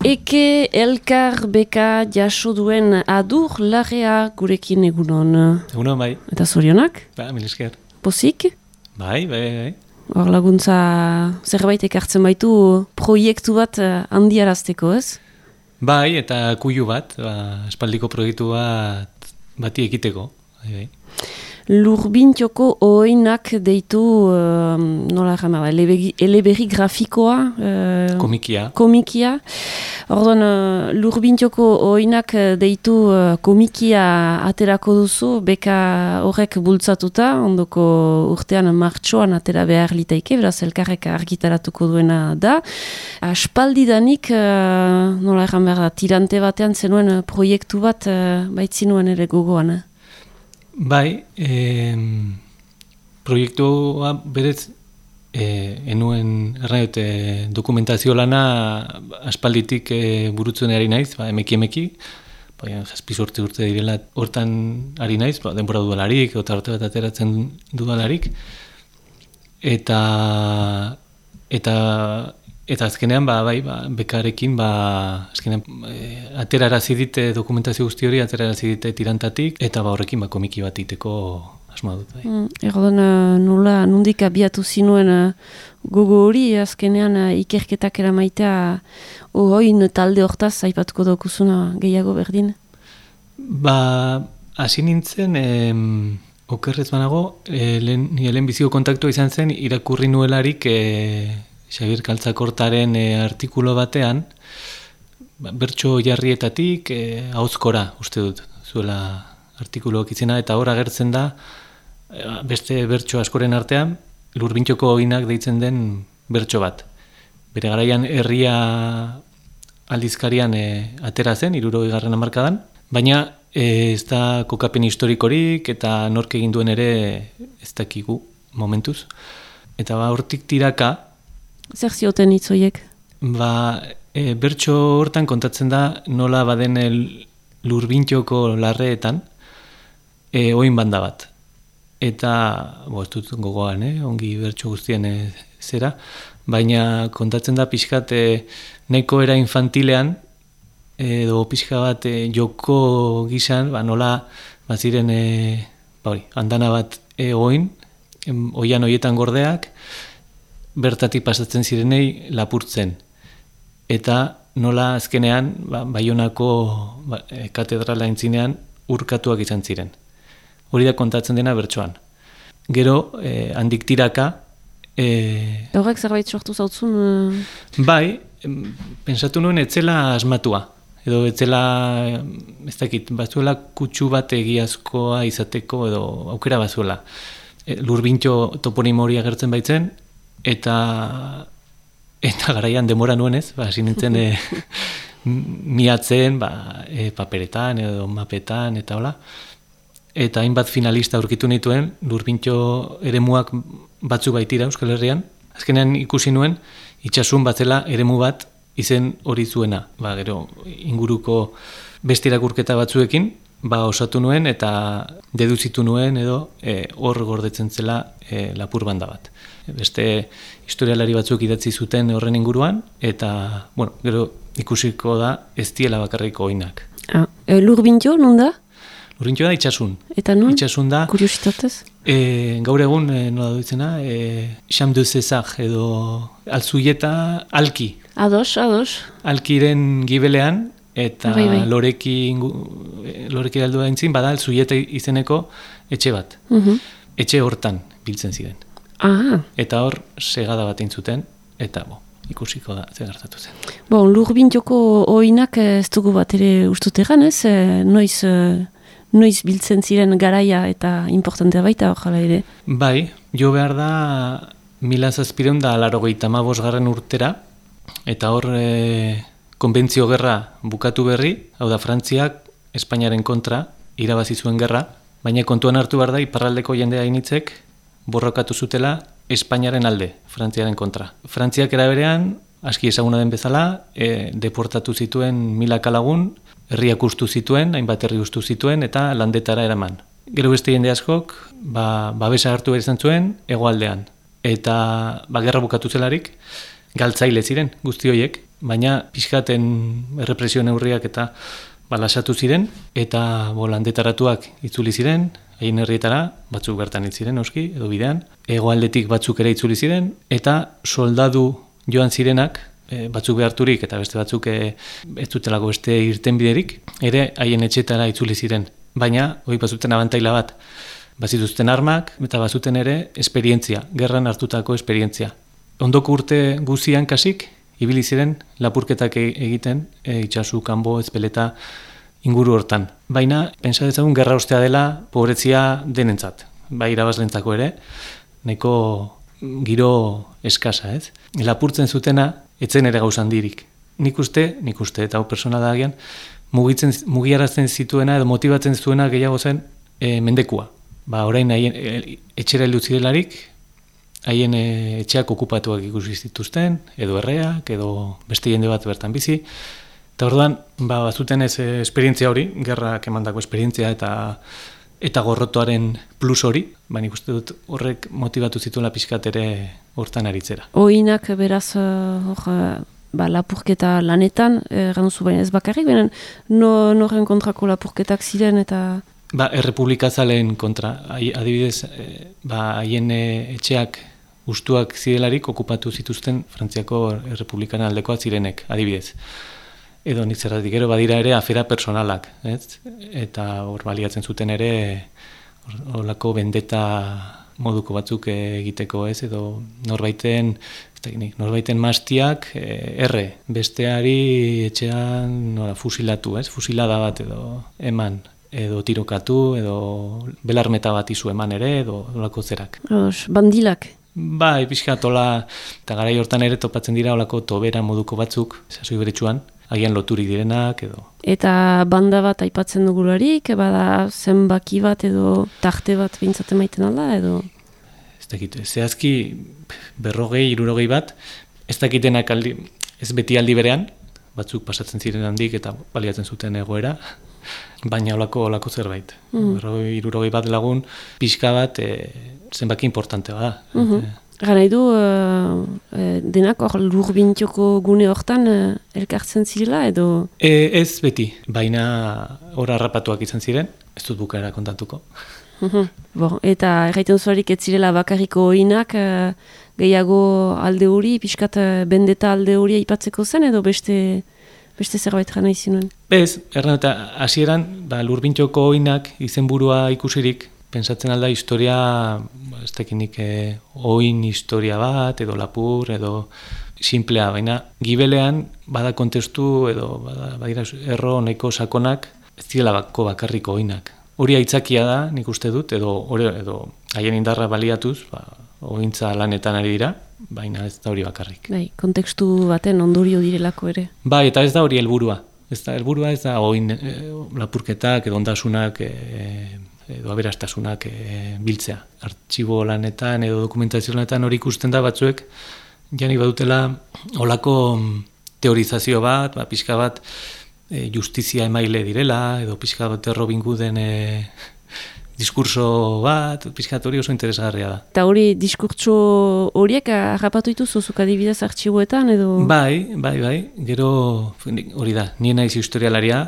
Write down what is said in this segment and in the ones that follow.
Eke elkar beka jaso duen adur lagea gurekin egunon. Egunon, bai. Eta zorionak? Ba, mil esker. Pozik? Bai, bai, bai. Hor laguntza zerbait ekartzen baitu proiektu bat eh, handiarazteko, ez? Bai, eta kuiu bat, ba, espaldiko proiektu bat bati ekiteko. Bai, bai. Lurbintxoko oinak deitu, uh, nola jama, eleberri, eleberri grafikoa. Uh, Komikia. Komikia. Orduan, uh, lurbintxoko oinak deitu uh, komikia aterako duzu, beka horrek bultzatuta, ondoko urtean martxoan atera behar litaike, beraz elkarrek argitaratuko duena da. Aspaldidanik, uh, nola erran behar da, tirante batean zenuen proiektu bat uh, baitzinuen ere gogoan, eh? Bai, e, proiektua berez e, enuen erraiote dokumentazio lana aspalditik e, burutzen ari naiz, ba, emeki emeki, ba, zazpiz urte urte direla hortan ari naiz, ba, denbora dudalarik, eta urte bat ateratzen dudalarik, eta eta Eta azkenean, ba, bai, ba, bekarekin, ba, azkenean, e, aterarazi dite dokumentazio guzti hori, aterarazi dite tirantatik, eta ba, horrekin, ba, komiki bat iteko asma dut, bai. Mm, Erdoan, nola, nundik abiatu zinuen uh, gogo hori, azkenean ikerketak eramaitea, ohoin talde hortaz, aipatuko dokuzuna gehiago berdin? Ba, hasi nintzen, em, okerrez banago, e, lehen, lehen biziko kontaktua izan zen, irakurri nuelarik, e, Xabier Kaltzakortaren e, artikulo batean, ba, bertso jarrietatik e, hauzkora, uste dut, zuela artikuloak izena, eta hor agertzen da, e, beste bertso askoren artean, lurbintxoko oinak deitzen den bertso bat. Bere garaian herria aldizkarian e, atera zen, iruro egarren amarkadan, baina e, ez da kokapen historikorik eta nork egin duen ere ez dakigu momentuz. Eta ba, hortik tiraka, Zer zioten itzoiek? Ba, e, bertso hortan kontatzen da nola baden el lurbintxoko larreetan e, oin banda bat. Eta, bo, ez dut gogoan, eh? ongi bertso guztien e, zera, baina kontatzen da pixkat e, neko era infantilean, edo pixka bat e, joko gizan, ba, nola baziren e, ba, hori, andana bat e, oin, oian oietan gordeak, bertatik pasatzen zirenei lapurtzen. Eta nola azkenean, ba, baionako ba, e, katedrala intzinean urkatuak izan ziren. Hori da kontatzen dena bertsoan. Gero, e, handik tiraka... E, Horrek zerbait sortu zautzun? Uh... Bai, pensatu nuen etzela asmatua. Edo etzela, ez dakit, bazuela kutsu bat egiazkoa izateko edo aukera bazuela. E, lurbintxo toponimo hori agertzen baitzen, eta eta garaian demora nuenez, ba, hasi nintzen e, miatzen ba, e, paperetan edo mapetan eta hola. Eta hainbat finalista aurkitu nituen, lurbintxo eremuak batzu baitira Euskal Herrian. Azkenean ikusi nuen, itxasun batzela eremu bat izen hori zuena. Ba, gero, inguruko bestirakurketa batzuekin, ba, osatu nuen eta deduzitu nuen edo e, hor gordetzen zela e, lapur banda bat beste historialari batzuk idatzi zuten horren inguruan, eta, bueno, gero ikusiko da ez diela bakarriko oinak. Ah, e, lur bintio, non da? Lur bintio da itxasun. Eta non? Itxasun da. Kuriositatez? E, gaur egun, e, nola duitzena, e, Xam de Cezar, edo alzuieta alki. Ados, ados. Alkiren gibelean, eta bai, bai. loreki, e, loreki aldu da bada alzuieta izeneko etxe bat. Uh Etxe hortan biltzen ziren. Ah. Eta hor, segada bat zuten eta bo, ikusiko da, ze gertatu zen. Bon, lur bintoko oinak ez dugu bat ere ustutegan, ez? Eh, noiz, eh, noiz biltzen ziren garaia eta importantea baita, ojala ere? Bai, jo behar da mila zazpireun da larogeita garren urtera, eta hor e, konbentzio gerra bukatu berri, hau da Frantziak Espainiaren kontra irabazi zuen gerra, baina kontuan hartu behar da iparraldeko jendea initzek borrokatu zutela Espainiaren alde, Frantziaren kontra. Frantziak eraberean, aski ezaguna den bezala, e, deportatu zituen milaka lagun, herriak ustu zituen, hainbat herri ustu zituen, eta landetara eraman. Gero beste jende askok, ba, babesa hartu behar izan zuen, egoaldean. Eta ba, gerra bukatu zelarik, galtzaile ziren guzti horiek, baina pixkaten errepresio neurriak eta balasatu ziren, eta bolandetaratuak itzuli ziren, haien herrietara, batzuk bertan hil ziren, oski, edo bidean, egoaldetik batzuk ere itzuli ziren, eta soldadu joan zirenak, e, batzuk beharturik eta beste batzuk e, ez dutelako beste irten biderik, ere haien etxetara itzuli ziren. Baina, hori bazuten abantaila bat, bazituzten armak, eta bazuten ere esperientzia, gerran hartutako esperientzia. Ondoko urte guzian kasik, ibili ziren lapurketak e, egiten e, itxasu, kanbo, ezpeleta inguru hortan. Baina, pensa dezagun gerra ostea dela pobretzia denentzat, bai irabazlentzako ere, nahiko giro eskasa, ez? Lapurtzen zutena, etzen ere gauzan dirik. Nik uste, nik uste, eta hau persona da agian, mugitzen, mugiarazten zituena edo motibatzen zuena gehiago zen e, mendekua. Ba, orain haien, e, etxera delarik, haien e, etxeak okupatuak ikusi zituzten, edo erreak, edo beste jende bat bertan bizi. Eta orduan, ba, bazuten ez e, esperientzia hori, gerrak emandako esperientzia eta eta gorrotoaren plus hori, baina ikuste dut horrek motivatu zituela pixkat ere hortan aritzera. Oinak beraz hor, ba, lapurketa lanetan, e, ganduzu baina ez bakarrik, baina no, noren kontrako lapurketak ziren eta... Ba, errepublikazaleen kontra, adibidez, ba, haien etxeak ustuak zidelarik okupatu zituzten Frantziako Errepublikana aldekoa zirenek, adibidez. Edo nik zerratik gero badira ere afera personalak, ez? Eta hor baliatzen zuten ere horlako bendeta moduko batzuk egiteko, ez? Edo norbaiten, teknik, norbaiten mastiak e, erre, besteari etxean nora, fusilatu, ez? Fusilada bat edo eman, edo tirokatu, edo belarmeta bat izu eman ere, edo olako zerak. Os, bandilak. Ba, epizka tola, eta gara hortan ere topatzen dira olako tobera moduko batzuk, sasoi beretsuan, agian loturik direnak edo. Eta banda bat aipatzen dugularik, bada zenbaki bat edo tarte bat bintzaten maiten alda edo? Ez dakit, zehazki berrogei, irurogei bat, ez dakitenak aldi, ez beti aldi berean, batzuk pasatzen ziren handik eta baliatzen zuten egoera, baina olako, olako zerbait. Mm. Berrogei, irurogei bat lagun, pixka bat, e, zenbaki importante bada. Mm -hmm. Gara edu, uh, denak hor lur bintioko gune hortan uh, elkartzen zirela edo? E, ez beti, baina hor harrapatuak izan ziren, ez dut bukara kontatuko. Mm bon, eta erraiten zuarik ez zirela bakarriko oinak, uh, gehiago alde hori, pixkat bendeta alde hori aipatzeko zen edo beste beste zerbait gana izin Bez, erran eta hasieran ba, lurbintxoko oinak izenburua ikusirik, pensatzen alda historia, ba, ez tekinik, eh, oin historia bat, edo lapur, edo simplea, baina gibelean bada kontestu edo bada, badira erro nahiko sakonak ez direla bako bakarriko oinak. Hori aitzakia da, nik uste dut, edo edo haien indarra baliatuz, ba, ointza lanetan ari dira, baina ez da hori bakarrik. Bai, kontekstu baten ondorio direlako ere. Bai, eta ez da hori helburua. Ez da helburua ez da oin e, lapurketak edo ondasunak e, edo aberastasunak e, biltzea. Artxibo lanetan edo dokumentazio lanetan hori ikusten da batzuek, jani badutela olako teorizazio bat, ba, pixka bat e, justizia emaile direla, edo pixka bat Robin Gooden e, diskurso bat, pixka hori oso interesgarria da. Eta hori diskurtso horiek harrapatu ditu zuzuk adibidez artxiboetan edo? Bai, bai, bai, gero hori da, nien naiz historialaria,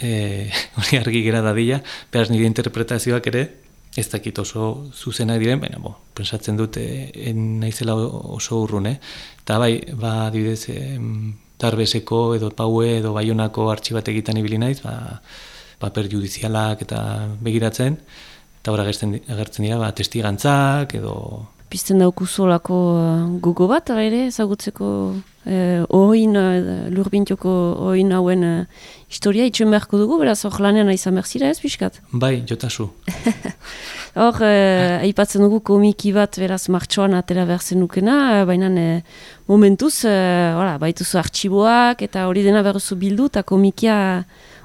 e, hori argi gera dadila, behar nire interpretazioak ere, ez dakit oso zuzena diren, baina bo, pensatzen dut e, naizela oso urrun, eh? Eta bai, ba, dibidez, e, tarbeseko edo paue edo baionako artxibat egiten ibili naiz, ba, paper judizialak eta begiratzen, eta hori agertzen dira, ba, testigantzak edo pizten daukuzu olako uh, gugo bat, ere, ezagutzeko uh, oin, uh, lurbintioko oin hauen uh, historia itxuen beharko dugu, beraz hor lanean izan berzira ez, pixkat? Bai, jotasu. hor, uh, aipatzen dugu komiki bat, beraz, martxoan atera berzen nukena, uh, baina uh, momentuz, uh, baituzu artxiboak, eta hori dena berzu bildu, eta komikia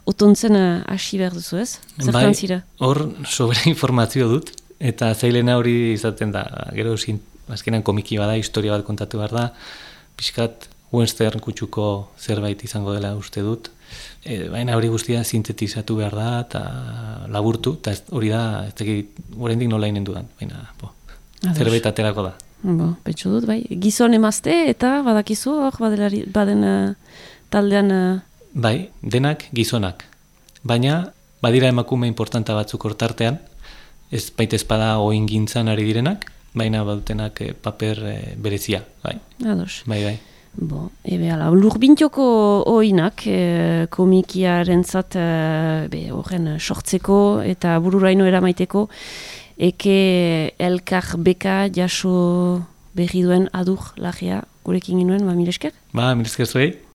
otontzen hasi behar duzu ez? Zertan bai, zira? Hor, sobre informazio dut, Eta zailena hori izaten da, gero zin, azkenan komiki bada, historia bat kontatu behar da, pixkat western kutsuko zerbait izango dela uste dut, e, baina hori guztia sintetizatu behar da, eta laburtu, eta hori da, ez dakit, horrendik nola inen dudan, baina, bo, zerbait aterako da. Bo, dut, bai. Gizon emazte eta badakizu, hor, badelari, baden uh, taldean... Uh... Bai, denak gizonak. Baina, badira emakume importanta batzuk hortartean, ez baita espada oin gintzan ari direnak, baina badutenak eh, paper eh, berezia, bai. Ados. Bai, bai. Bo, ebe ala, lurbintxoko oinak e, komikiaren zat, e, horren sortzeko eta bururaino eramaiteko, eke elkar beka jaso berri duen adur lagia gurekin ginuen, ba, miresker? Ba, miresker zuei.